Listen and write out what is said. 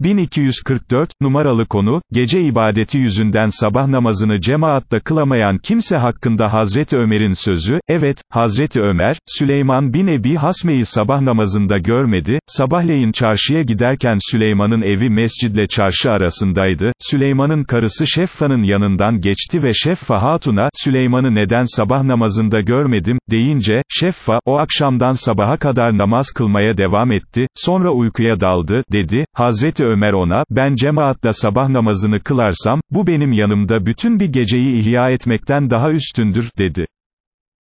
1244, numaralı konu, gece ibadeti yüzünden sabah namazını cemaatle kılamayan kimse hakkında Hazreti Ömer'in sözü, evet, Hazreti Ömer, Süleyman bin Ebi Hasme'yi sabah namazında görmedi, sabahleyin çarşıya giderken Süleyman'ın evi mescidle çarşı arasındaydı, Süleyman'ın karısı Şeffa'nın yanından geçti ve Şeffa Hatun'a, Süleyman'ı neden sabah namazında görmedim, deyince, Şeffa, o akşamdan sabaha kadar namaz kılmaya devam etti, sonra uykuya daldı, dedi, Hazreti Ömer ona, ben cemaatle sabah namazını kılarsam, bu benim yanımda bütün bir geceyi ihya etmekten daha üstündür, dedi.